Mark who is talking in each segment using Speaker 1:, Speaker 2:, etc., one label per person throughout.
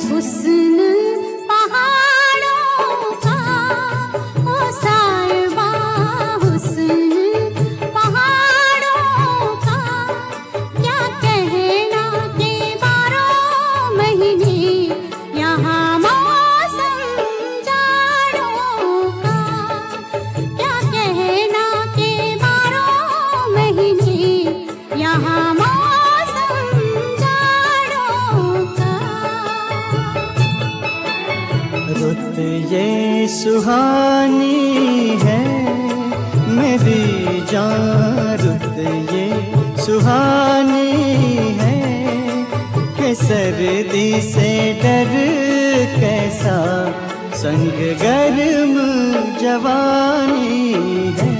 Speaker 1: Sus'un सुहानी है, मेरी जान रुत ये सुहानी है। कि सर्दी से डर कैसा, संग गर्म जवानी है।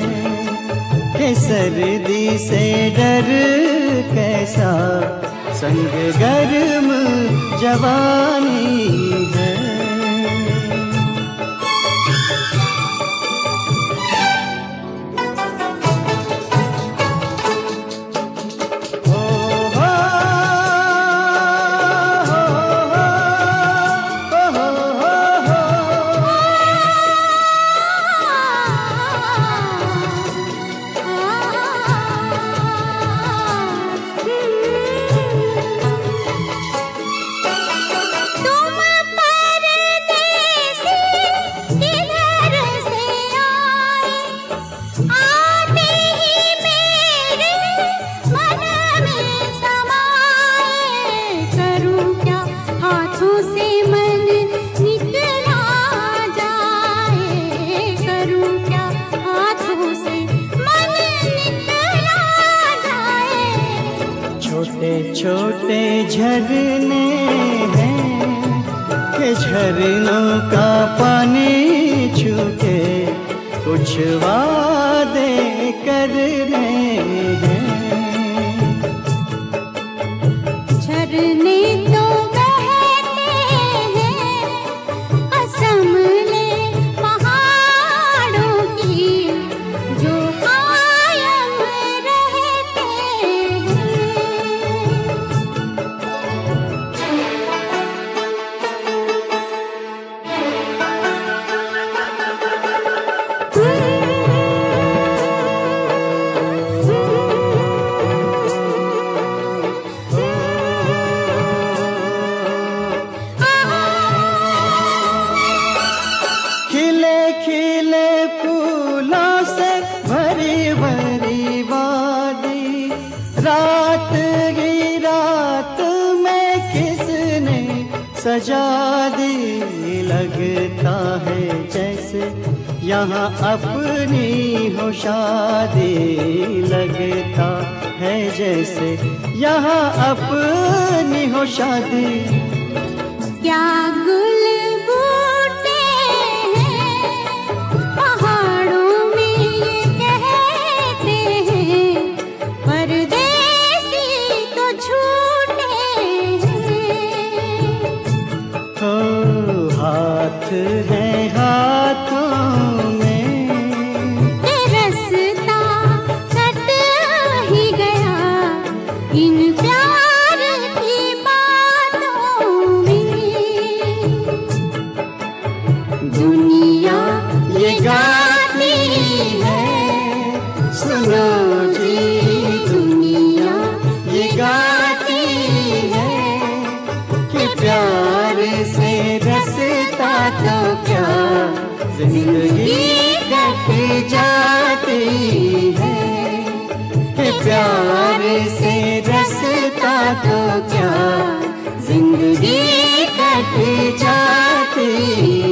Speaker 1: कि सर्दी से डर कैसा, संग गर्म जवानी छोटे झरने हैं के झरनों का पानी छूके कुछ वादे करने हैं सजा दी लगता है जैसे यहाँ अपनी हो शादी लगता है जैसे यहाँ अपनी हो शादी
Speaker 2: क्या गुल
Speaker 1: हाथ है हाथों में।
Speaker 2: रास्ता ही गया। इन प्यार
Speaker 1: जिंदगी कट जाती है। कि प्यार से रसता तो क्या? जिंदगी कट जाती है